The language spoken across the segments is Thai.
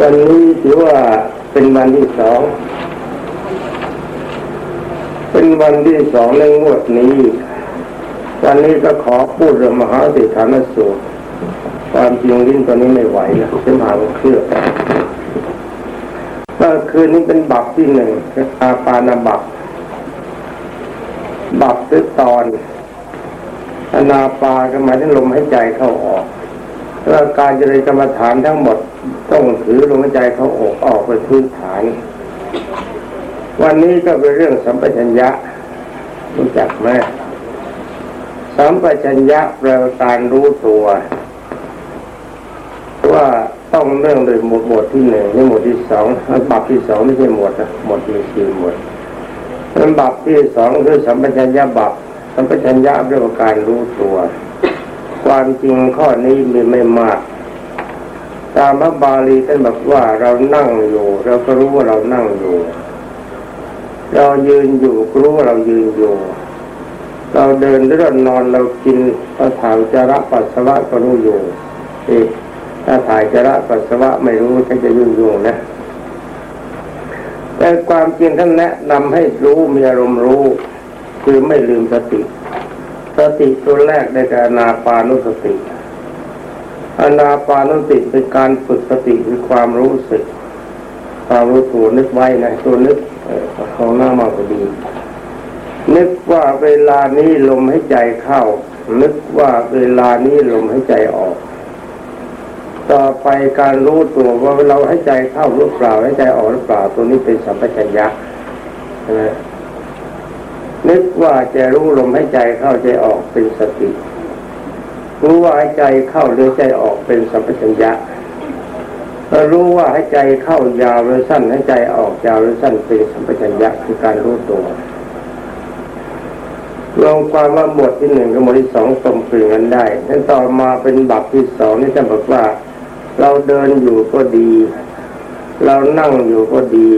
วันนี้ถือว่าเป็นวันที่สอง เป็นวันที่สองในงวดนี้ วันนี้ก็ขอพูดเรื่องมหาสิทธานสูตรความจริงลิ้นตอนนี้ไม่ไหวนะเส้นผ่านเครื่องก็คืนนี้เป็นบับที่หนึ่งอาปานาบับบับคือตอนอนาปาก็หมายถึงลมหายใจเข้าออก แล้วการเจริญกรรมฐานทั้งหมดต้องถือลมหายใจเขาออกออกเป็นพื้นฐาน วันนี้ก็เป็นเรื่องสัมปชัญญะรู้จักไหมสัมปชัญญะแปลว่าการรู้ตัวว่าต้องเรื่องโดยหมวดหมวดที่หนึ่งในหมวดที่สองบับที่สองไม่ใช่หมวดนะหมวดมีสี่หมวดเป็นบับที่สองคือสัมปชัญญะบับสัมปชัญญะเรื่องการรู้ตัว ความจริงข้อนี้มีไม่มาก ตามพระบาลีท่านบอกว่าเรานั่งอยู่เราก็รู้ว่าเรานั่งอยู่ เรายืนอยู่รู้ว่าเรายืนอยู่ เราเดินหรือเรานอนเรากินเราถ่ายจระปัสสาวะก็รู้อยู่เอ๊ถ้าถ่ายจระปัสสาวะไม่รู้ฉันจะยุ่งยุ่งนะแต่ความจริงท่านแนะนำให้รู้มีอารมณ์รู้ คือไม่ลืมสติ สติตัวแรกในการนาปานุสติอนาปานุสติเป็นการฝึกสติคือความรู้สึก ความรู้ตัวนึกไว้นะตัวนึกของหน้ามาพอดี นึกว่าเวลานี้ลมให้ใจเข้า นึกว่าเวลานี้ลมให้ใจออก ต่อไปการรู้ตัวว่าเราให้ใจเข้าหรือเปล่าให้ใจออกหรือเปล่า ตัวนี้เป็นสัมปชัญญะนะ นึกว่าจะรู้ลมให้ใจเข้าใจออกเป็นสติ รู้ว่าให้ใจเข้าหรือใจออกเป็นสัมปชัญญะรู้ว่าให้ใจเข้ายาวหรือสั้นให้ใจออกยาวหรือสั้นเป็นสัมปชัญญะคือการรู้ตัวลงความว่าบทที่หนึ่งกับบทที่สองตรงกลืนกันได้นั้นต่อมาเป็นบัพที่สองนี่จะบอกว่า เราเดินอยู่ก็ดี เรานั่งอยู่ก็ดี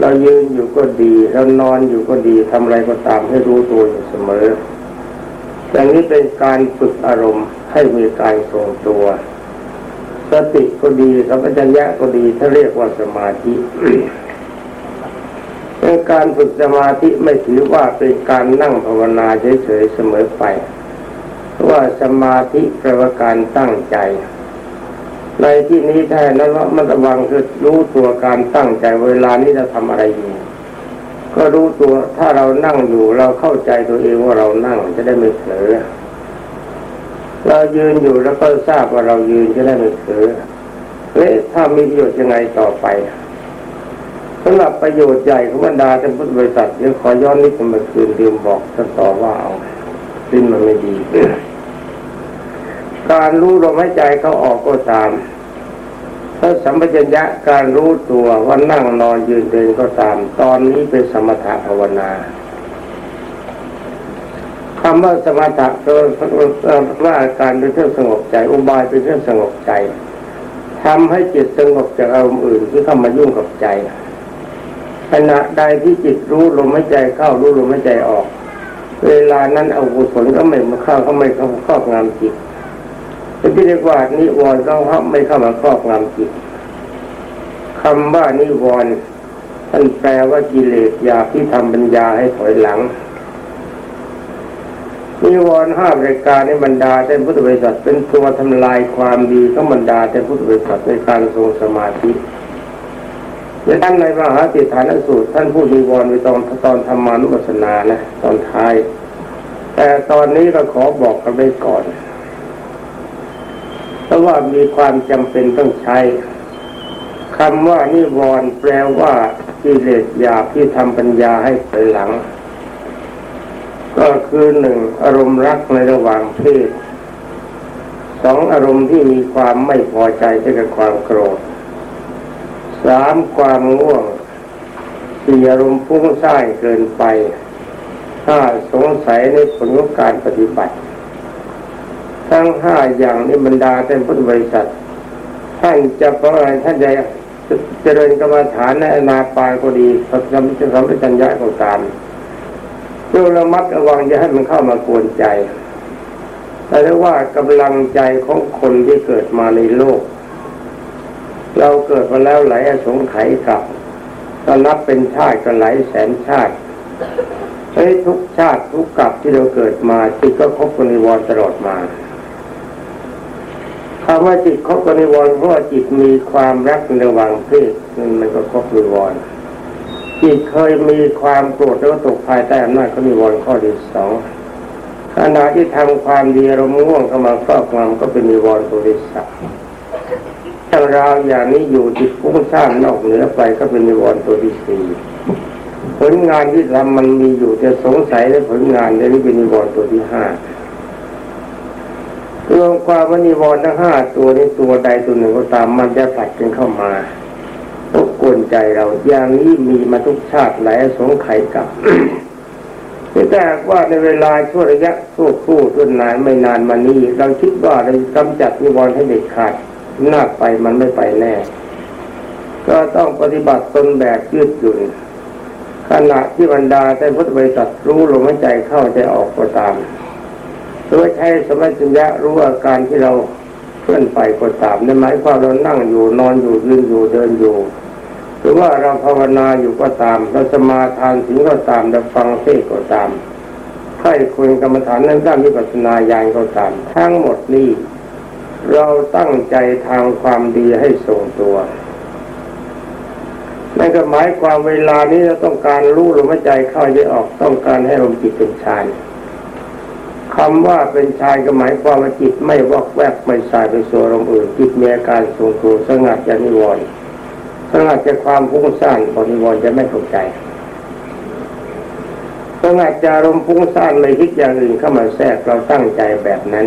เรายืนอยู่ก็ดีเรานอนอยู่ก็ดีทำอะไรก็ตามให้รู้ตัวอยู่เสมออย่างนี้เป็นการฝึกอารมณ์ให้มีการทรงตัวสติก็ดีสัมปชัญญะก็ดีถ้าเรียกว่าสมาธิเป็นการฝึกสมาธิไม่ถือว่าเป็นการนั่งภาวนาเฉยๆเสมอไปว่าสมาธิแปลว่าการตั้งใจ ในที่นี้แท้นั้นว่ามันระวังคือรู้ตัวการตั้งใจเวลานี้จะทำอะไรอยู่ ก็รู้ตัวถ้าเรานั่งอยู่เราเข้าใจตัวเองว่าเรานั่งจะได้ไม่เผลอเรายืนอยู่แล้วก็ทราบว่าเรายืนจะได้ไม่เผลอเอ๊ะถ้ามีประโยชน์ยังไงต่อไปสำหรับประโยชน์ใหญ่ของบรรดาท่านพุทธบริษัทเดี๋ยวขอย้อนนิดเมื่อคืนลืมบอกท่านต่อว่าเอาสิ้นมันไม่ดี การรู้ลมหายใจเขาออกก็ตามถ้าสัมปชัญญะการรู้ตัวว่านั่งนอนยืนเดินก็ตาม ตอนนี้เป็นสมถะภาวนาคำว่าสมถะก็ว่าอาการเป็นเครื่องสงบใจ อุบายเป็นเครื่องสงบใจทำให้จิตสงบจากอารมณ์อื่นที่เข้ามายุ่งกับใจ ขณะใดที่จิตรู้ลมหายใจเข้ารู้ลมหายใจออก เวลานั้นอกุศลก็ไม่มาเข้าเขาไม่เข้าครอบงำจิต ที่เรียกว่านิวรณ์เขามไม่เข้ามาครอบงำจิตคำว่านิวรณ์ท่านแปลว่ากิเลสอยากที่ทำปัญญาให้ถอยหลัง นิวรณ์ห้ามรายการในบรรดาแต่พุทธบริษัทเป็นตัวทำลายความดีของบรรดาแต่พุทธบริษัทในการทรงสมาธิและท่านในมหาติฐานสูตร ท่านพูดนิวรณ์ในตอนตอนธรรมานุปัสสนานะตอนท้าย แต่ตอนนี้เราขอบอกกันไว้ก่อน เพราะว่ามีความจำเป็นต้องใช้คำว่านิวรณ์แปลว่ากิเลสหยาบที่ทำปัญญาให้ไปหลัง ก็คือหนึ่งอารมณ์รักในระหว่างเพศสองอารมณ์ที่มีความไม่พอใจเกี่ยวกับความโกรธสามความง่วงสี่อารมณ์พุ่งสร้างเกินไปห้าสงสัยในผลของการปฏิบัติ ทั้งห้าอย่างนี้บรรดาท่านพุทธบริษัทท่านจะเพราะอะไรท่านจะเจริญกรรมฐานในอนาปานก็ดีสัมผัสสัมปชัญญะก็ตามเพื่อระมัดระวังอย่าให้มันเข้ามากวนใจแต่ว่ากำลังใจของคนที่เกิดมาในโลก เราเกิดมาแล้วหลายสงไขยกับถ้านับเป็นชาติก็หลายแสนชาติเฮ้ยทุกชาติทุกกับที่เราเกิดมาจิตก็ครบกนิวรตลอดมา คำว่าจิตครบกนิวรเพราะว่าจิตมีความรักในระหว่างเพศนั่นมันก็ครบนิวรจิตเคยมีความโกรธแล้วตกภายใต้อำนาจของนิวรข้อที่สองขณะที่ทำความดีเราง่วงเข้ามาครอบงำก็เป็นนิวรณ์ตัวที่สามถ้าราอย่างนี้อยู่จิตฟุ้งซ่านนอกเหนือไปก็เป็นนิวรณ์ตัวที่สี่ผลงานที่ทำมันมีอยู่จะสงสัยในผลงานนี้เป็นนิวรณ์ตัวที่ห้า ความว่านิวรณ์ทั้งห้าตัวนี้ตัวใดตัวหนึ่งก็ตามมันจะผัดกันเข้ามารบกวนใจเราอย่างนี้มีมาทุกชาติหลายสงไขยกับแต่ว่าในเวลาช่วระยะชั่วครู่ช่วนานไม่นานมานี้ เราคิดว่าเรากำจัดนิวรณ์ให้เด็ดขาดหน้าไปมันไม่ไปแน่ ก็ต้องปฏิบัติตนแบบยืดหยุ่นขณะที่บรรดาแต่พุทธบริษัทรู้ลมหายใจเข้าใจออกก็ตาม โดยใช้สมัชัญญะรู้อาการที่เราเคลื่อนไปก็ตามในหมายความเรานั่งอยู่นอนอยู่ยืนอยู่เดินอยู่ หรือว่าเราภาวนาอยู่ก็ตามเราสมาทานสิ่งก็ตามเราฟังเทศก็ตามใครคุยกรรมฐานนั้นด้านวิปัสสนาญาณก็ตาม ทั้งหมดนี้เราตั้งใจทางความดีให้ทรงตัวนั่นก็หมายความเวลานี้เราต้องการรู้ลมหายใจเข้าใจออกต้องการให้ลมจิตเป็นฌาน คำว่าเป็นฌานก็หมายความว่าจิตไม่วอกแวกไม่สายไปสู่ลมอื่นจิตมีอาการทรงตัวสงัดจากนิวรณ์สงัดจากความพุ่งสร้างของนิวรณ์จะไม่ตกใจสงัดจากลมพุ่งสร้างไม่คิดอย่างอื่นเข้ามาแทรกเราตั้งใจแบบนั้น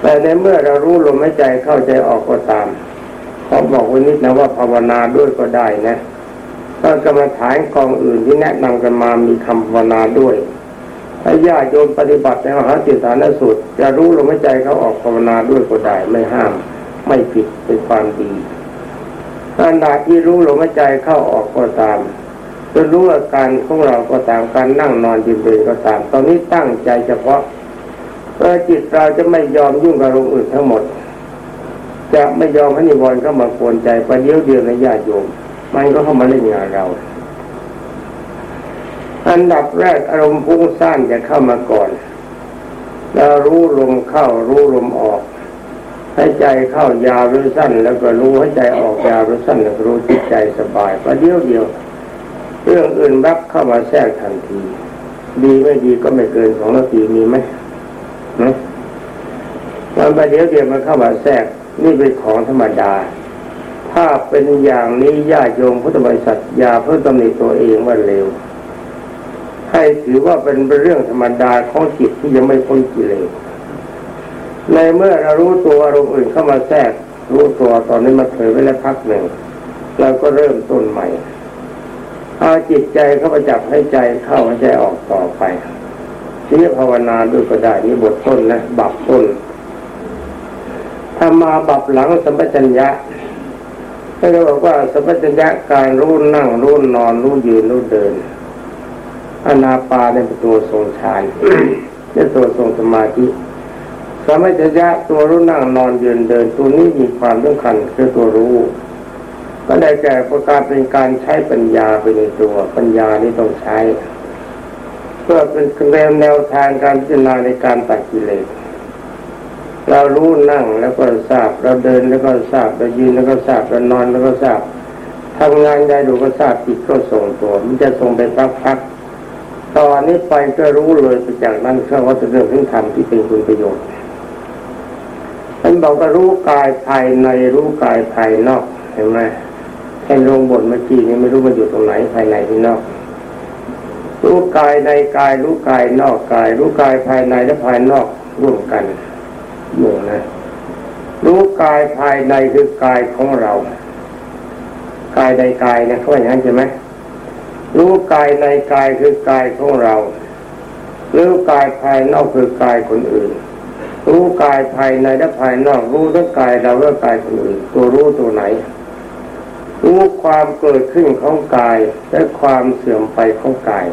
แต่ในเมื่อเรารู้ลมหายใจเข้าใจออกก็ตามเขาบอกวันนี้นะว่าภาวนาด้วยก็ได้นะถ้ากรรมฐานกองอื่นที่แนะนำกันมามีคำภาวนาด้วย ถ้าญาติโยมปฏิบัติในมหาจิตฐานสุดจะรู้ลมหายใจเขาออกภาวนาด้วยก็ได้ไม่ห้าม ไม่ผิดเป็นความดีขณะที่รู้ลมหายใจเข้าออกก็ตามจะรู้อาการของเราก็ตามการนั่งนอนยืนเดินก็ตาม ตอนนี้ตั้งใจเฉพาะเพื่อจิตเราจะไม่ยอมยุ่งกับลมอื่นทั้งหมด จะไม่ยอมให้นิวรณ์เข้ามาปวนใจประเดี๋ยวเดียวในญาติโยมมันก็เข้ามาเล่นงานเรา อันดับแรกอารมณ์พุ่งสั้นจะเข้ามาก่อน แล้วรู้ลมเข้ารู้ลมออกให้ใจเข้ายาวหรือสั้น แล้วก็รู้ให้ใจออกยาวหรือสั้นแล้วรู้จิตใจสบายประเดี๋ยวเดียว เรื่องอื่นรับเข้ามาแทรกทันที ดีไม่ดีก็ไม่เกินสองนาทีมีไหมนะมันประเดี๋ยวเดียวมันเข้ามาแทรกนี่เป็นของธรรมดา ถ้าเป็นอย่างนี้ญาติโยมพุทธบริษัทอย่าเพิ่งตำหนิตัวเองว่าเร็ว ให้ถือว่าเป็นเรื่องธรรมดาของจิตที่ยังไม่พ้นกิเลสในเมื่อเรารู้ตัวอารมณ์อื่นเข้ามาแทรก รู้ตัวตอนนี้มาเผยไว้แล้วพักหนึ่งเราก็เริ่มต้นใหม่เอาจิตใจเข้าไปจับให้ใจเข้าให้ใจออกต่อไปนี่ภาวนาด้วยก็ได้นี่บทต้นนะบับต้นถ้ามาบับหลังสัมปชัญญะก็จะบอกว่าสัมปชัญญะการรู้นั่งรู้นอนรู้ยืนรู้เดิน อนาปาในตัวทรงฌานเป็นตัวทรงสมาธิสัมปชัญญะตัวรู้นั่งนอนยืนเดินตัวนี้มีความสำคัญคือตัวรู้ ก็ได้แก่ประการเป็นการใช้ปัญญาไปในตัวปัญญานี้ต้องใช้ เพื่อเป็นแนวทางการพิจารณาในการตัดกิเลสเรารู้นั่งแล้วก็ทราบเราเดินแล้วก็ทราบเรายืนแล้วก็ทราบเรานอนแล้วก็ทราบทำงานใดดูก็ทราบจิตก็ส่งตัว มันจะส่งไปพักๆ ตอนนี้ไปก็รู้เลยไปจากนั้นเชื่อว่าจะเรื่องที่ทำที่เป็นคุณประโยชน์ท่านบอกว่ารู้กายภายในรู้กายภายนอกเห็นไหมแค่ลงบทเมื่อกี้นี้ไม่รู้มันอยู่ตรงไหนภายในที่นอก รู้กายในกายรู้กายนอกกาย รู้กายภายในและภายนอกร่วมกันอยู่นะรู้กายภายในคือกายของเรา กายในกายนะเขาอย่างนั้นใช่ไหม รู้กายในกายคือกายของเรา รู้กายภายนอกคือกายคนอื่น รู้กายภายในและภายนอก รู้ทั้งกายเราและกายคนอื่น ตัวรู้ตัวไหน รู้ความเกิดขึ้นของกายและความเสื่อมไปของกาย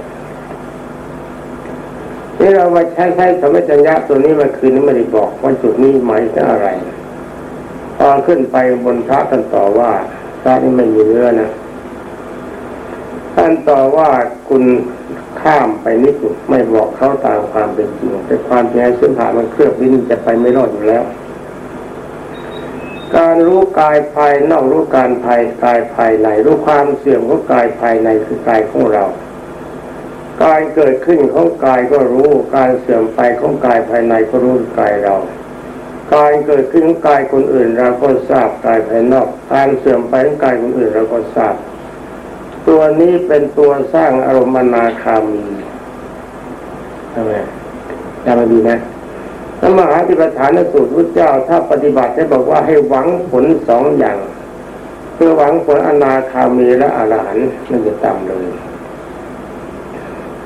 นี่เรามาใช้ใช้สมัชัญญะตัวนี้มาคืนนี้ไม่ได้บอกว่าจุดนี้หมายถึงอะไรพอขึ้นไปบนพระท่านต่อว่าพระนี่ไม่มีเนื้อนะ ท่านต่อว่าคุณข้ามไปนิดไม่บอกเขาตามความเป็นจริงแต่ความจริงเส้นผ่ามันเคลือบลิ้นจะไปไม่รอดอยู่แล้ว การรู้กายภายนอกรู้การภายกายภายในรู้ความเสื่อมของกายภายในคือกายของเราการเกิดขึ้นของกายก็รู้ การเสื่อมไปของกายภายในก็รู้กายเรา การเกิดขึ้นของกายคนอื่นเราก็ทราบกายภายนอก การเสื่อมไปของกายคนอื่นเราก็ทราบ ตัวนี้เป็นตัวสร้างอารมณ์นาคามีทำไมจำมาดีนะพระมหาธิปฐานสูตรพระเจ้าถ้าปฏิบัติได้บอกว่าให้หวังผลสองอย่าง เพื่อหวังผลอนาคามีและอรหันต์มันจะต่ำเลย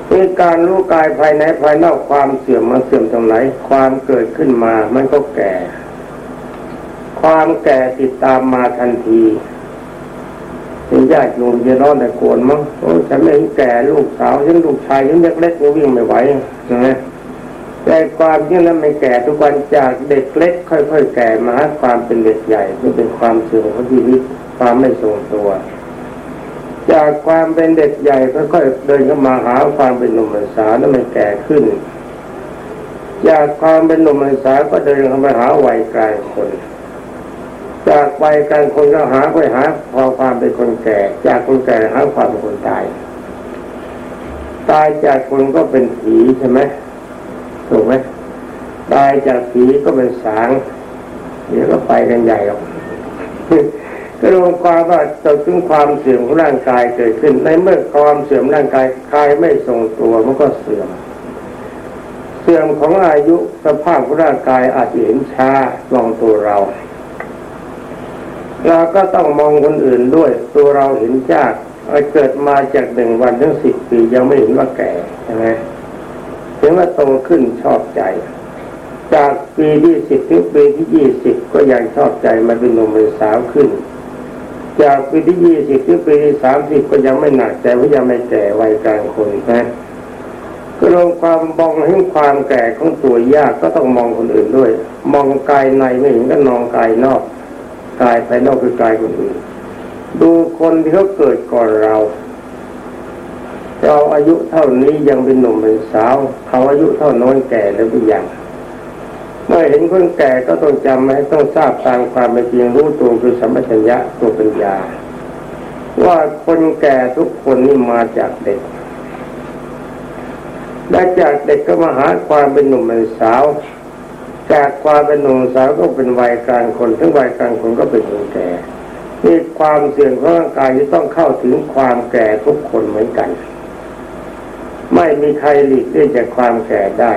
คือการรู้กายภายในภายนอกความเสื่อมมันเสื่อมตรงไหน ความเกิดขึ้นมามันก็แก่ ความแก่ติดตามมาทันที เป็นญาติโยมจะร้อนแต่โกนมั้งโอ้ฉันไม่เห็นแก่ลูกสาวฉันลูกชายฉันเล็กๆวิ่งไม่ไหวนะแต่ความที่นั้นไม่แก่ทุกวันจากเด็กเล็ก ค่อย ๆ แก่มาความเป็นเด็กใหญ่ที่เป็นความเสื่อมของชีวิตความไม่ทรงตัว จากความเป็นเด็กใหญ่ค่อยๆเดินเข้ามาหาความเป็นหนุ่มสาวนั้นไม่แก่ขึ้น จากความเป็นหนุ่มสาวก็เดินเข้ามาหาวัยกลางคน จากวัยกางคนก็หาไปหาพอความเป็นคนแก่ จากคนแก่หาความเป็นคนตาย ตายจากคนก็เป็นผีใช่ไหมถูกไหมตายจากผีก็เป็นสางเดี๋ยวก็ไปกันใหญ่หรอกก็รวมความว่าจะถึงความเสื่อมของร่างกายเกิดขึ้น ในเมื่อความเสื่อมร่างกายกายไม่ทรงตัวมันก็เสื่อม เสื่อมของอายุสภาพของร่างกายอาจเห็นช้ามองตัวเรา เราก็ต้องมองคนอื่นด้วย ตัวเราเห็นยากเกิดมาจากหนึ่งวันถึงสิบปียังไม่เห็นว่าแก่ใช่ไหมถึงว่าโตขึ้นชอบใจ จากปีที่สิบถึงปีที่ยี่สิบก็ยังชอบใจมาเป็นหนุ่มเป็นสาวขึ้น จากปีที่ยี่สิบถึงปีที่สามสิบก็ยังไม่หนักใจเพราะยังไม่แก่วัยกลางคนนะก็ลงความมองให้ความแก่ของตัวยากก็ต้องมองคนอื่นด้วย มองกายในไม่เห็นก็มองกายนอก กายภายนอกคือกายคนอื่น ดูคนที่เขาเกิดก่อนเราเราอายุเท่านี้ยังเป็นหนุ่มเป็นสาวเขาอายุเท่าน้อยแก่แล้วหรือยังเมื่อเห็นคนแก่ก็ต้องจำให้ต้องทราบตามความเป็นจริงรู้ตัวคือสัมปชัญญะตัวปัญญา ว่าคนแก่ทุกคนนี่มาจากเด็กและจากเด็กก็มาหาความเป็นหนุ่มเป็นสาว จากความเป็นหนุ่มสาวก็เป็นวัยกลางคนทั้งวัยกลางคนก็เป็นคนแก่นี่ความเสื่อมของร่างกายที่ต้องเข้าถึงความแก่ทุกคนเหมือนกัน ไม่มีใครหลีกเลี่ยงจากความแก่ได้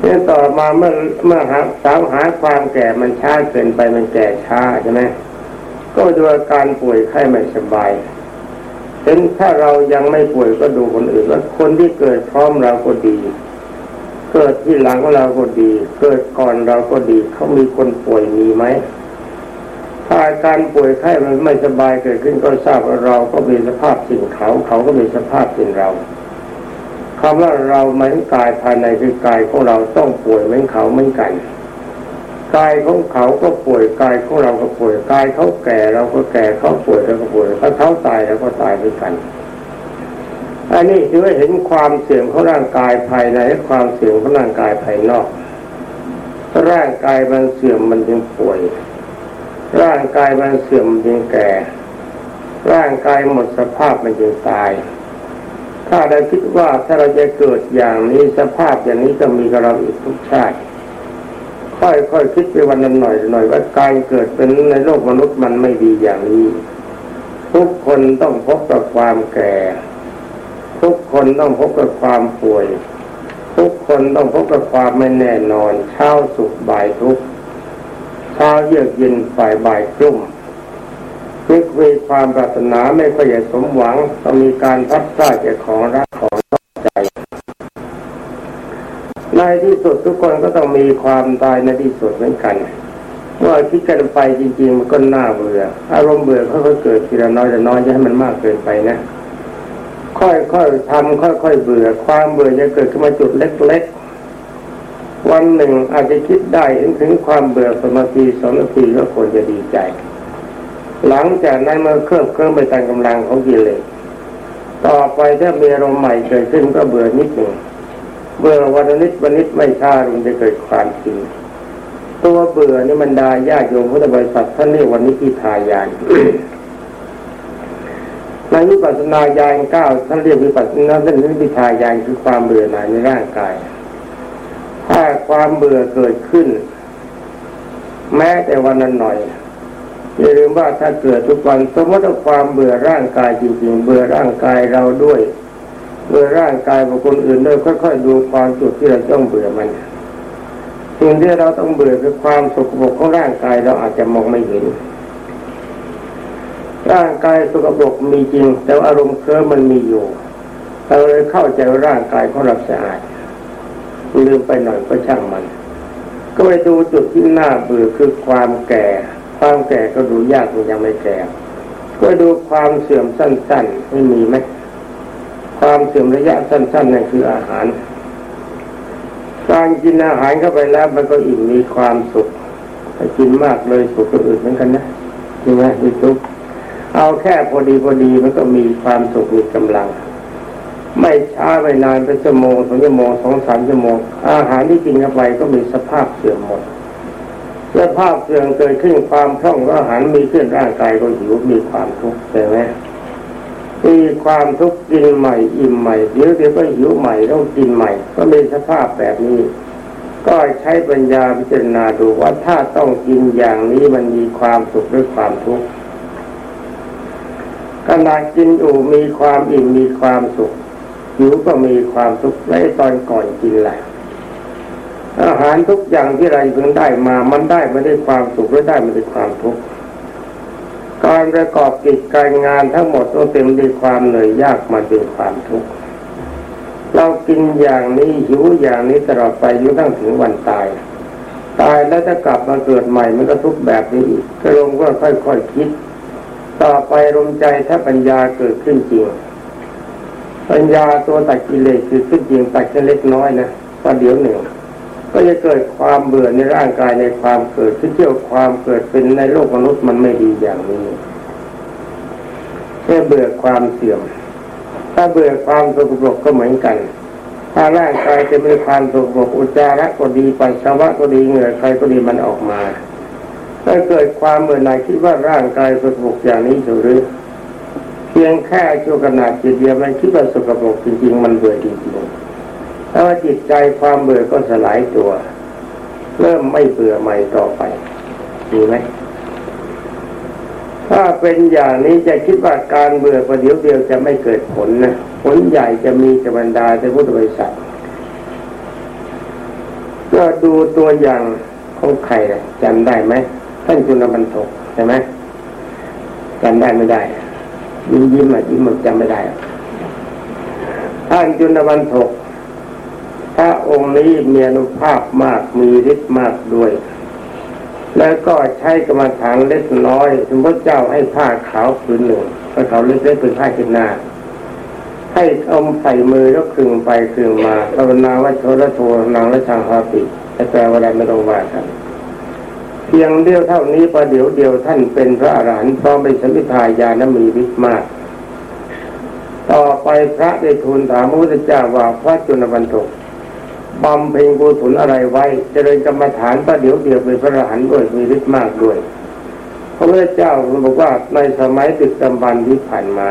เนี่ยต่อมาเมื่อเมื่อหาสาวหาความแก่มันช้าเกินไปมันแก่ช้าใช่ไหมก็ดูอาการป่วยไข้ไม่สบายถึงถ้าเรายังไม่ป่วยก็ดูคนอื่นว่าคนที่เกิดพร้อมเราก็ดี เกิดที่หลังเราก็ดี เกิดก่อนเราก็ดี เขามีคนป่วยมีไหมถ้าอาการป่วยไข้มันไม่สบายเกิดขึ้นก็ทราบว่าเราก็มีสภาพสิ่งเขา เขาก็มีสภาพสิ่งเราคำว่าเราเหมือนกายภายในคือกายของเราต้องป่วยเหมือนเขาเหมือนกันกายของเขาก็ป่วยกายของเราก็ป่วยกายเขาแก่เราก็แก่เขาป่วยเราก็ป่วยถ้าเขาตายเราก็ตายด้วยกัน อันนี้ถือว่าเห็นความเสื่อมของร่างกายภายในและความเสื่อมของร่างกายภายนอก ร่างกายมันเสื่อมมันจึงป่วย ร่างกายมันเสื่อมมันจึงแก่ ร่างกายหมดสภาพมันจึงตาย ถ้าเราคิดว่าถ้าเราจะเกิดอย่างนี้สภาพอย่างนี้จะมีกับเราอีกทุกชาติค่อยๆคคิดไปวันนั้นหน่อยหน่อยว่าการเกิดเป็นในโลกมนุษย์มันไม่ดีอย่างนี้ ทุกคนต้องพบกับความแก่ คนต้องพบกับความป่วย ทุกคนต้องพบกับความไม่แน่นอน เช้าสุขบ่ายทุกเช้าเยือกเย็นฝ่ายบ่ายกลุ่มนึกมีความปรารถนาไม่ค่อยจะสมหวังต้องมีการพัดพลาดจากของรักของชอบใจ ในที่สุดทุกคนก็ต้องมีความตายในที่สุดเหมือนกันเมื่อคิดกันไปจริงๆมันก็น่าเบื่อ อารมณ์เบื่อค่อยๆเกิดทีละน้อยละน้อยจะให้มันมากเกินไปนะ ค่อยๆทำค่อยๆเบื่อ ความเบื่อจะเกิดขึ้นมาจุดเล็กๆ วันหนึ่งอาจจะคิดได้ถึงความเบื่อสมาธิสองนาทีก็ควรจะดีใจ หลังจากนั้นเมื่อเครื่องเครื่องไปตามกำลังของกิเลสต่อไปถ้ามีอารมณ์ใหม่เกิดขึ้นก็เบื่อนิดหนึ่งเบื่อวันนิดวันนิดไม่ช้ามันจะเกิดความจริงตัวเบื่อนี่มันดาญาโยมพุทธบริษัทท่านเรียกวันนี้ที่ทายาน ในวิปัสสนาญาณเก้าท่านเรียกวิปัสสนาท่านเรียกวิทายานคือความเบื่อหน่ายในร่างกาย ถ้าความเบื่อเกิดขึ้น แม้แต่วันนั้นหน่อยอย่าลืมว่าถ้าเกิดทุกวันสมมติว่าความเบื่อร่างกายจริงๆเบื่อร่างกายเราด้วยเบื่อร่างกายบุคคลอื่นด้วยค่อยๆดูความจุดที่เราต้องเบื่อมันสิ่งที่เราต้องเบื่อคือความสกปรกของร่างกายเราอาจจะมองไม่เห็น ร่างกายสกปรกมีจริง แต่อารมณ์เคลิ้มมันมีอยู่เราเลยเข้าใจว่าร่างกายของเราสะอาดลืมไปหน่อยก็ช่างมัน ก็ไปดูจุดที่น่าเบื่อคือความแก่ ความแก่ก็ดูยากมันยังไม่แก่ ก็ดูความเสื่อมสั้น ๆ ไม่มีไหมความเสื่อมระยะสั้นๆนั่นคืออาหารการกินอาหารเข้าไปแล้วมันก็อิ่มมีความสุขถ้ากินมากเลยสุขก็อื่นเหมือนกันนะใช่ไหมมีสุข เอาแค่พอดีพอดีมันก็มีความสุขมีกำลัง ไม่ช้าไปนานเป็นชั่วโมงสองชั่วโมงสองสามชั่วโมง อาหารที่กินเข้าไปก็มีสภาพเสื่อมหมดสภาพเสื่อมเกิดขึ้นความพร่องอาหารมีขึ้นร่างกายก็หิวมีความทุกข์ใช่ไหมมีความทุกข์กินใหม่อิ่มใหม่เดี๋ยวเดี๋ยวก็หิวใหม่ต้องกินใหม่ ก็มีสภาพแบบนี้ ก็ใช้ปัญญาพิจารณาดูว่าถ้าต้องกินอย่างนี้มันมีความสุขหรือความทุกข์ ขณะกินอยู่มีความอิ่มมีความสุขหิวก็มีความทุขในตอนก่อนกินแหละอาหารทุกอย่างที่เราเพิ่งได้มา มันได้มาด้วยความสุขหรือได้มาด้วยความทุกข์การประกอบกิจการงานทั้งหมดต้องเต็มด้วยความเหนื่อยยากมาเป็นความทุกข์เรากินอย่างนี้หิวอย่างนี้ตลอดไปยุ่ตั้งถึงวันตาย ตายแล้วจะกลับมาเกิดใหม่มันก็ทุกแบบนี้อีกก็ลงก็ค่อยๆคคิด ต่อไปลมใจถ้าปัญญาเกิดขึ้นจริง ปัญญาตัวตัดกิเลสคือขึ้นจริงตัดแค่เล็กน้อยนะประเดี๋ยวหนึ่งก็จะเกิดความเบื่อในร่างกายในความเกิดที่เที่ยวความเกิดเป็นในโลกมนุษย์มันไม่ดีอย่างนี้แค่เบื่อความเสื่อม ถ้าเบื่อความสกปรกก็เหมือนกัน ถ้าร่างกายจะมีความสกปรกอุจจาระก็ดีปัสสาวะก็ดีเหงื่อใครก็ดีมันออกมา ถ้าเกิดความเบื่อหน่ายคิดว่าร่างกายสกปรกอย่างนี้หรือเพียงแค่ชั่วขณะจิตเดียวมันคิดว่าสกปรกจริงๆ มันเบื่อจริงๆถ้าว่าจิตใจความเบื่อก็สลายตัว เริ่มไม่เบื่อใหม่ต่อไปมีไหมถ้าเป็นอย่างนี้จะคิดว่าการเบื่อประเดี๋ยวเดียวจะไม่เกิดผลนะผลใหญ่จะมีจะบรรดาในพุทธบริษัทก็ดูตัวอย่างของใครจำได้ไหม ท่านจุลบรรทกใช่ไหมจำได้ไม่ได้ยิ้มยิ้มอะยิ้มมันจำไม่ได้ท่านจุลบรรทกพระองค์นี้มีอนุภาพมากมีฤทธิ์มากด้วย แล้วก็ใช้กรรมฐานเล็กน้อยสมพระเจ้าให้ผ้าขาวผืนหนึ่งพระเขาวเล็กๆเป็นผ้าเช็ดหน้าให้เอาใส่มือแล้วคลึงไปคลึงมาภาวนาว่าโชระโทนางและชางพาปิแต่แปลว่าอะไรไม่ต้องว่ากัน เพียงเดียวเท่านี้ประเดี๋ยวเดียวท่านเป็นพระอรหันต์พร้อมเป็นสมิทายานมีฤทธิ์มาก ต่อไปพระได้ทูลถามพระพุทธเจ้าว่าพระจุลบรรทกบำเพ็ญกุศลอะไรไว้จเจริญกรรมฐานประเดี๋ยวเดียวเป็นพระอรหันต์ด้วยมีฤทธิ์มากด้วยพระพุทธเจ้าบอกว่าในสมัยตึกตำบันที่ผ่านมา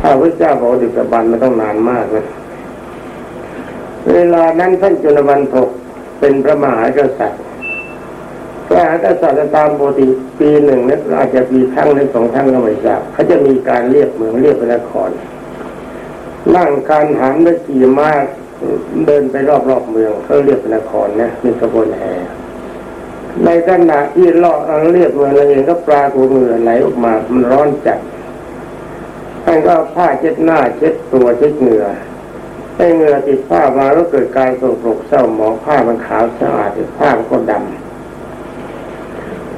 ถ้าพระเจ้าบอกตึกตำบันมันต้องนานมากนะเวลานั้นท่านจุลวันทกเป็นพระมหากษัตริย์ พระมหากษัตริย์ตามปกติปีหนึ่งนั้นอาจจะปีครั้งหรือสองครั้งก็ไม่ทราบเขาจะมีการเรียกเมืองเรียกเป็นครนั่งการหันและขี่ม้าเดินไปรอบๆเมืองเขาเรียกนครนะมีขบวนแห่ในขณะที่เลาะเรียบเมืองเลยก็ปลาตัวเหนือไหลออกมา มันร้อนจัดท่านก็ผ้าเช็ดหน้าเช็ดตัวเช็ดเหงื่อให้เหงื่อติดผ้ามาแล้วเกิดการโศกโศกเศร้าหมองผ้ามันขาวสะอาดผ้ามันก็ดำ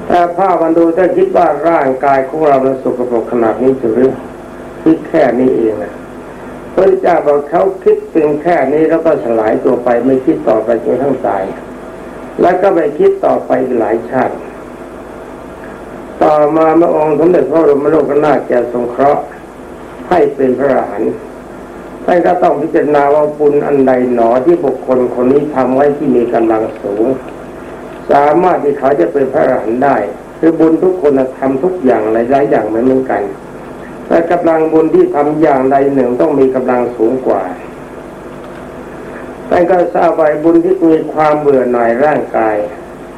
ถ้าผ้ามันดูถ้าคิดว่าร่างกายของเรามันสกปรกขนาดนี้จะหรือคิดแค่นี้เองนะพระเจ้าบอกเขาคิดเพียงแค่นี้แล้วก็สลายตัวไปไม่คิดต่อไปจนทั้งตาย แล้วก็ไปคิดต่อไปหลายชาติ ต่อมาเมื่อองค์สมเด็จพระบรมโลกนาถจะทรงเคราะห์ให้เป็นพระอรหันต์ท่านก็ต้องพิจารณาว่าบุญอันใดหนอที่บุคคลคนนี้ทำไว้ที่มีกำลังสูง สามารถที่เขาจะเป็นพระอรหันต์ได้ คือบุญทุกคนทำทุกอย่างหลายๆอย่างเหมือนกัน แต่กำลังบุญที่ทำอย่างใดหนึ่งต้องมีกำลังสูงกว่าแต่ก็ทราบว่าบุญที่มีความเบื่อหน่ายร่างกาย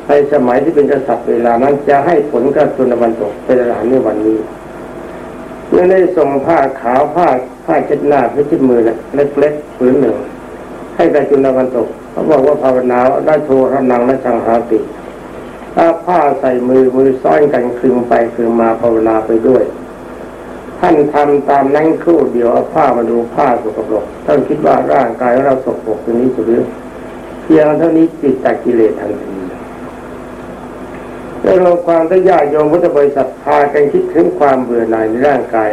ในสมัยที่เป็นกษัตริย์เวลานั้นจะให้ผลกับตุนวันตกเป็นอรหันต์ในวันนี้เมื่อได้ส่งผ้าขาวผ้าผ้าเช็ดหน้าผ้าเช็ดมือเล็กๆผืนหนึ่ง ให้กับจุลวันตก เขาบอกว่าภาวนาได้โทรนังและชังหาติถ้าผ้าใส่มือมือซ้อนกันคลึงไปคลึงมาภาวนาไปด้วย ท่านทำตามนั่งครู่เดียวเอาผ้ามาดูผ้าสกปรกท่านคิดว่าร่างกายเราสกปรกตรงนี้สุดหรือเพียงเท่านี้จิตตักกิเลสทันทีเรื่องความที่ญาติโยมพุทธบริษัทพากันคิดถึงความเบื่อหน่ายในร่างกาย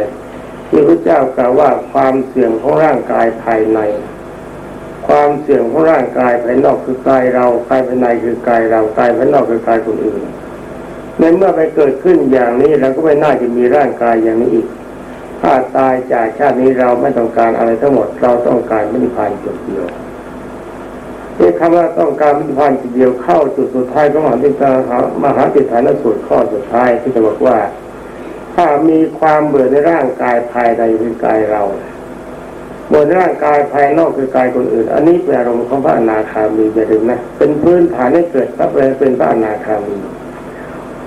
ที่พระเจ้ากล่าวว่าความเสื่อมของร่างกายภายใน ความเสื่อมของร่างกายภายนอกคือกายเรากายภายในคือกายเรากายภายนอกคือกายคนอื่นในเมื่อไปเกิดขึ้นอย่างนี้เราก็ไม่น่าจะมีร่างกายอย่างนี้อีก ถ้าตายจากชาตินี้เราไม่ต้องการอะไรทั้งหมด เราต้องการมิพพานจุดเดียวที่คำว่าต้องการมิพานจุดเดียวเข้าจุดสุดท้ายของมหาติตามหาติฐานสูตรข้อสุดท้ายที่จะบอกว่า ถ้ามีความเบื่อในร่างกายภายในคือกายเรา บนร่างกายภายนอกคือกายคนอื่น อันนี้เป็นอารมณ์ของพระอนาคามีอย่าลืมนะเป็นพื้นฐานให้เกิดพระเป็นพระอนาคามี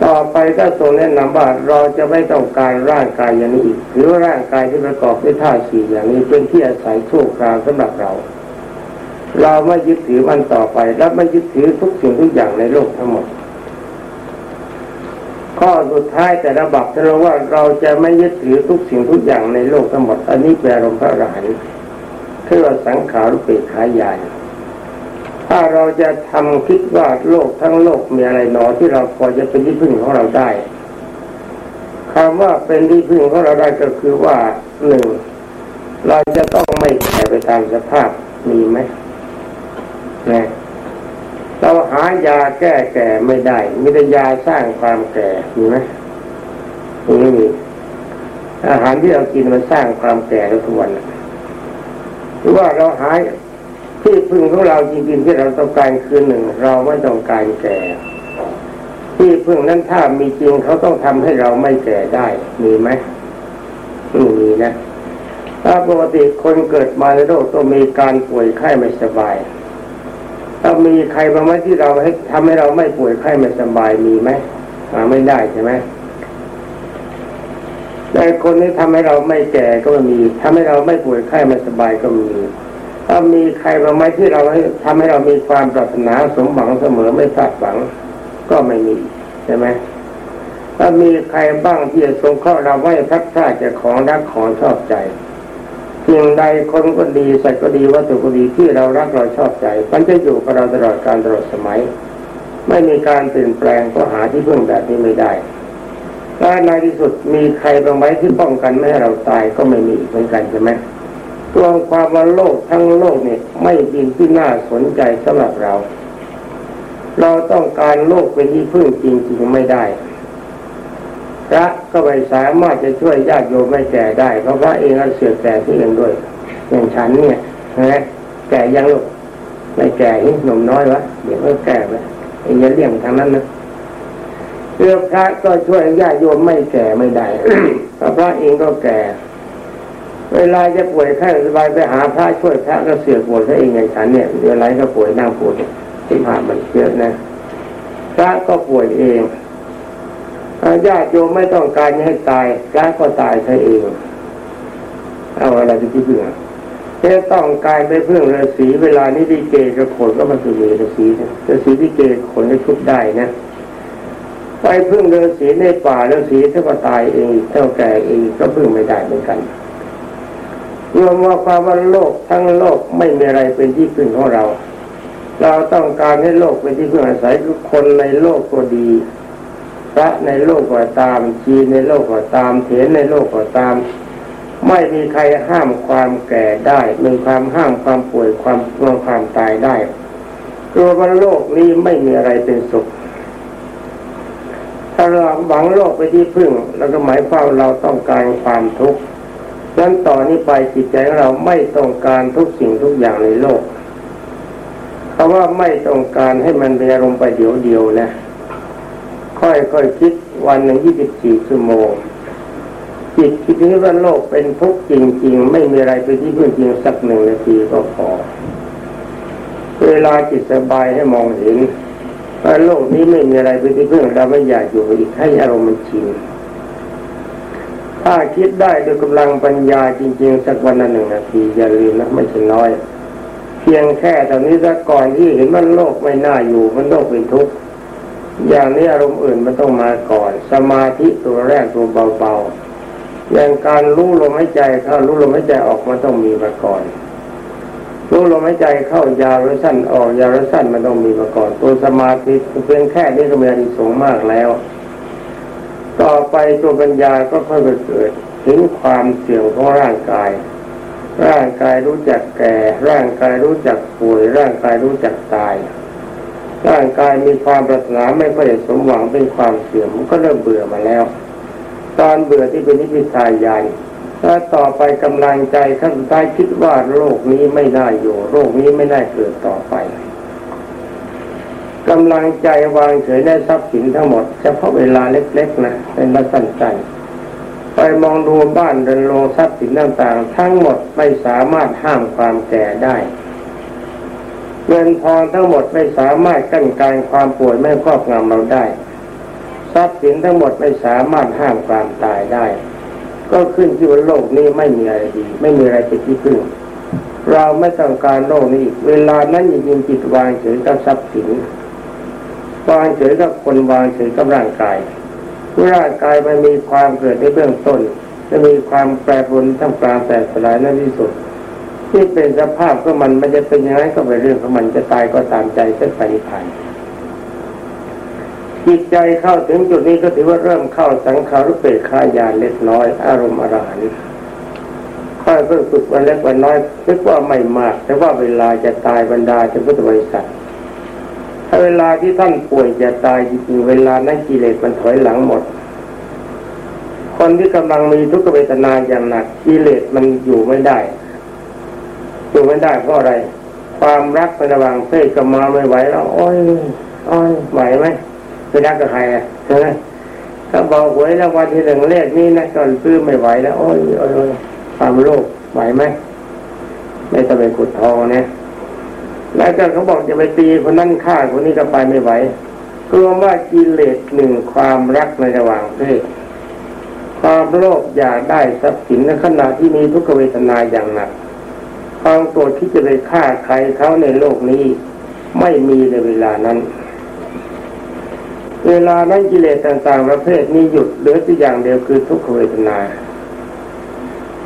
ต่อไปก็ทรงแนะนำว่าเราจะไม่ต้องการร่างกายอย่างนี้อีกหรือร่างกายที่ประกอบด้วยธาตุสี่อย่างนี้เป็นที่อาศัยชั่วคราวสำหรับเรา เราไม่ยึดถือมันต่อไปและไม่ยึดถือทุกสิ่งทุกอย่างในโลกทั้งหมด ข้อสุดท้ายแต่ระบับจะรู้ว่าเราจะไม่ยึดถือทุกสิ่งทุกอย่างในโลกทั้งหมด อันนี้แปลลมพระรหันต์คือว่าสังขารเปรตขายานถ้าเราจะทำคิดว่าโลกทั้งโลกมีอะไรหนอที่เราพอจะเป็นที่พึ่งของเราได้คำว่าเป็นที่พึ่งของเราได้ก็คือว่าหนึ่งเราจะต้องไม่แก่ไปตามสภาพมีไหมนะ เราหายาแก้แก่ไม่ได้มีแต่ยาสร้างความแก่มีไหมไม่มีอาหารที่เรากินมันสร้างความแก่ทุกวันหรือว่าเราหายที่พึ่งของเราจริงๆที่เราต้องการคือหนึ่งเราไม่ต้องการแก่ ที่พึ่งนั้นถ้ามีจริงเขาต้องทำให้เราไม่แก่ได้มีไหมไม่มีนะถ้าปกติคนเกิดมาในโลกต้องมีการป่วยไข้ไม่สบาย ถ้ามีใครบางไหมที่เราให้ทำให้เราไม่ป่วยไข้ไม่สบายมีไหมหาไม่ได้ใช่ไหมแต่คนที่ทำให้เราไม่แก่ก็มีทำให้เราไม่ป่วยไข้ไม่สบายก็มีถ้ามีใครบางไหมที่เราให้ทำให้เรามีความปรารถนาสมหวังเสมอไม่พลาดหวัง ก็ไม่มีใช่ไหมถ้ามีใครบ้างที่จะทรงข้อเราไว้พักชาติจะของรักของชอบใจ สิ่งใดคนก็ดีสัตว์ก็ดีวัตถุก็ดีที่เรารักเราชอบใจ มันจะอยู่กับเราตลอดการตลอดสมัย ไม่มีการเปลี่ยนแปลงก็หาที่พึ่งแบบนี้ไม่ได้ถ้าในที่สุดมีใครบางไหมที่ป้องกันไม่ให้เราตายก็ไม่มีเหมือนกันใช่ไหมตัวความว่าโลกทั้งโลกเนี่ยไม่ยินที่น่าสนใจสำหรับเรา เราต้องการโลกเป็นที่พึ่งจริงๆไม่ได้ ก็ไม่สามารถจะช่วยญาติโยมไม่แก่ได้ เพราะพระเองก็เสื่อมแก่ที่เองด้วยอย่างฉันเนี่ยนะแก่ยังลูกไม่แก่หนุ่มน้อยวะเดี๋ยวก็แก่ไปเองจะเลี่ยงทางนั้นนะเพื่อพระก็ช่วยญาติโยมไม่แก่ไม่ได้เพราะพระเองก็แก่ เวลาจะป่วยไข้สบายไปหาพระช่วยพระก็เสือกป่วยซะเองอย่างฉันเนี่ยเวลาก็ป่วยนั่งป่วยที่ผ่านมันเยอะนะพระก็ป่วยเอง ญาติโยมไม่ต้องการให้ตายพระก็ตายซะเอง เอาอะไรไปที่เพื่อแค่ต้องการไปเพื่อฤาษีเวลานี้ดีเกกับขนก็มาสุเฤาษีฤาษีดีเกขนก็ชุบได้นะไปพึ่งฤาษีในป่าฤาษีถ้าก็ตายเองเท่าแก่เองก็พึ่งไม่ได้เหมือนกันรวมว่าความว่าโลกทั้งโลกไม่มีอะไรเป็นที่พึ่งของเรา เราต้องการให้โลกเป็นที่พึ่งอาศัยทุกคนในโลกก็ดี พระในโลกก็ตามจีในโลกก็ตามเถรในโลกก็ตาม ไม่มีใครห้ามความแก่ได้มีความห้ามความป่วยความความตายได้ตัวบนโลกนี้ไม่มีอะไรเป็นสุข ถ้าเราหวังโลกไปที่พึ่ง แล้วก็หมายความเราต้องการความทุกข์นั้นต่อนนี้ไปจิตใจของเราไม่ต้องการทุกสิ่งทุกอย่างในโลก เพราะว่าไม่ต้องการให้มันเป็นอารมณ์ไปเดียวเดียวนะ ค่อยๆคคิดวันหนึ่งยี่สิบสี่ชั่วโมงจิตคิดนี้ว่าโลกเป็นทุกข์จริง ๆ ไม่มีอะไรไปที่พึ่งจริงสักหนึ่งนาทีก็พอ เวลาจิตสบายให้มองเห็นว่าโลกนี้ไม่มีอะไรเป็นที่พึ่งเราไม่อยากอยู่อีกให้อารมณ์มันชินถ้าคิดได้ด้วยกำลังปัญญาจริง ๆ สักวันละหนึ่งนาทีอย่าลืมนะไม่ใช่น้อย เพียงแค่ตอนนี้ซะก่อนที่เห็นมันโลกไม่น่าอยู่มันโลกเป็นทุกข์ อย่างนี้อารมณ์อื่นมันต้องมาก่อน สมาธิตัวแรกตัวเบาๆ อย่างการรู้ลมหายใจเข้ารู้ลมหายใจออกมันต้องมีมาก่อนรู้ลมหายใจเข้ายาวหรือสั้นออกยาวหรือสั้นมันต้องมีมาก่อน ตัวสมาธิเพียงแค่นี้ก็มีอนิสงส์มากแล้ว ต่อไปตัวปัญญาก็ค่อยเกิดถึงความเสื่อมของร่างกาย ร่างกายรู้จักแก่ ร่างกายรู้จักป่วย ร่างกายรู้จักตาย ร่างกายมีความปรารถนาไม่ค่อยสมหวังเป็นความเสื่อมก็เริ่มเบื่อมาแล้ว ตอนเบื่อที่เป็นนิพพานญาณถ้าต่อไปกำลังใจขั้นสุดท้คิดว่าโรคนี้ไม่ได้อยู่ โรคนี้ไม่ได้เกิดต่อไปกำลังใจวางเฉยได้ทรัพย์สินทั้งหมดเฉพาะเวลาเล็กๆนะเป็นระสั้นๆไปมองดูบ้านเรือนโรงทรัพย์สินต่างๆ ทั้งหมดไม่สามารถห้ามความแก่ได้ เงินทองทั้งหมดไม่สามารถกั้นการความป่วยไม่ครอบงำเราได้ ทรัพย์สินทั้งหมดไม่สามารถห้ามความตายได้ ก็ขึ้นที่ว่าโลกนี้ไม่มีอะไรดี ไม่มีอะไรเป็นที่พึ่งเราไม่ต้องการโลกนี้ เวลานั้นจริงจิตวางเฉยกับทรัพย์สินวางเฉยกับคนวางเฉยกับร่างกายร่างกายมันมีความเกิดในเบื้องต้น จะมีความแปรปรวนทั้งกลางแต่สลายนั่นที่สุด ที่เป็นสภาพก็มันมันจะเป็นยังไงก็เป็นเรื่องของมันจะตายก็ตามใจเส้นไปผ่านจิตใจเข้าถึงจุดนี้ก็ถือว่าเริ่มเข้าสังขารุเปกขายานเล็กน้อย อารมณ์อรหันต์ค่อยเพิ่มฝึกวันเล็กวันน้อยคิดว่าไม่มาก แต่ว่าเวลาจะตายบรรดาจะพุทธบริษัทถ้าเวลาที่ท่านป่วยจะตายจริงๆเวลานั้นกิเลสมันถอยหลังหมด คนที่กำลังมีทุกขเวทนาอย่างหนักกิเลสมันอยู่ไม่ได้ อยู่ไม่ได้เพราะอะไร ความรักในระหว่างเพศก็มาไม่ไหวแล้วอ้อยอ้อยไหวไหมไปรักกับใครอะใช่ไหมถ้าบอกหวยรางวัลที่หนึ่งเลขนี้นะก็ซื้อไม่ไหวแล้วโอ้ยโอ้ยความโลภไหวไหมไม่ต้องไปขุดทองนะแล้วก็เขาบอกจะไปตีคนนั้นฆ่าคนนี้ก็ไปไม่ไหวกลัวว่ากิเลสหนึ่งความรักในระหว่างเพศความโลภอยากได้ทรัพย์สินในขณะที่มีทุกขเวทนาอย่างหนัก ความโกรธที่จะไปฆ่าใครเขาในโลกนี้ ไม่มีในเวลานั้น เวลานั้นกิเลสต่างๆ ประเภทนี้หยุดเหลือที่อย่างเดียวคือทุกขเวทนา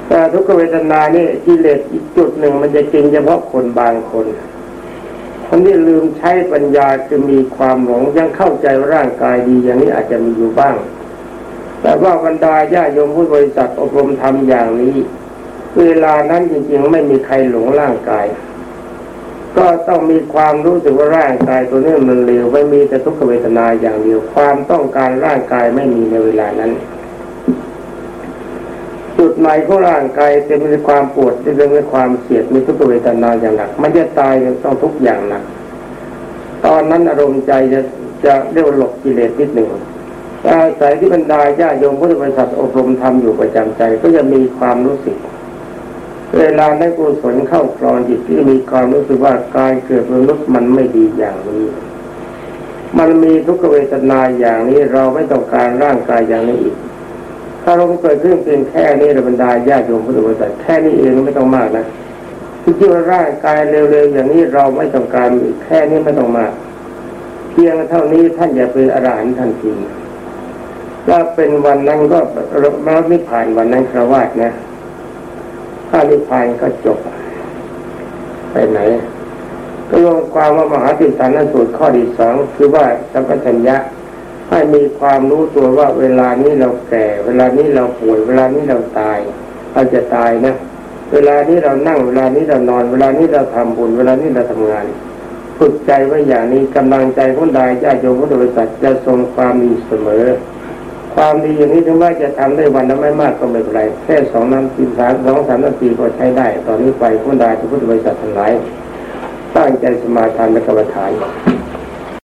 แต่ทุกขเวทนานี่กิเลสอีกจุดหนึ่งมันจะจริงเฉพาะคนบางคนคนที่ลืมใช้ปัญญาคือมีความหลงยังเข้าใจร่างกายดีอย่างนี้อาจจะมีอยู่บ้าง แต่ว่าบรรดาญาโยมผู้บริษัทอบรมทำอย่างนี้ เวลานั้นจริงๆ ไม่มีใครหลงร่างกาย ก็ต้องมีความรู้สึกว่าร่างกายตัวนี้มันเลวไม่มีแต่ทุกขเวทนาอย่างเดียวความต้องการร่างกายไม่มีในเวลานั้น จุดหมายของร่างกายเต็มไปด้วยความปวดเต็มไปด้วยความเสียดมีทุกขเวทนาอย่างหนักมันจะตายต้องทุกอย่างหนักตอนนั้นอารมณ์ใจจะจะเรียกว่าหลบกิเลสนิดหนึ่งอาศัยที่บรรดาญาโยมพุทธบริษัทอบรมทำอยู่ประจำใจก็จะมีความรู้สึก เวลาได้กุศลเข้าคลองจิตที่มีความรู้สึกว่าการเกิดมนุษย์มันไม่ดีอย่างนี้ มันมีทุกขเวทนาอย่างนี้เราไม่ต้องการร่างกายอย่างนี้อีกถ้าเราเกิดขึ้นเพียงแค่นี้ระบรรดาญาโยมพุทธบริษัทแค่นี้เองไม่ต้องมากนะที่ว่าร่างกายเร็วๆอย่างนี้เราไม่ต้องการอีกแค่นี้ไม่ต้องมาก เพียงเท่านี้ท่านอย่าเป็นอรหันต์ทันทีถ้าเป็นวันนั้นก็เราไม่ผ่านวันนั้นคราวาสนะานิพพานก็จบ ไปไหนก็รวมความว่ามหาติสานสูตรข้อที่สองคือว่าสัมปชัญญะให้มีความรู้ตัวว่าเวลานี้เราแก่ เวลานี้เราป่วย เวลานี้เราตายอาจะตายนะ เวลานี้เรานั่ง เวลานี้เรานอน เวลานี้เราทำบุญ เวลานี้เราทำงานฝึกใจไว้อย่างนี้กำลังใจของดายญาติโยมพุทธบริษัทจะทรงความดีเสมอ ความดีอย่างนี้ถึงว่าจะทำได้วันละไม่มากก็ไม่เป็นไรแค่สองน้ำทีสามสองสามนาทีก็ใช้ได้ ตอนนี้ไปพุทธดาพุทธบริษัททั้งหลายตั้งใจสมาทานและกรรมฐาน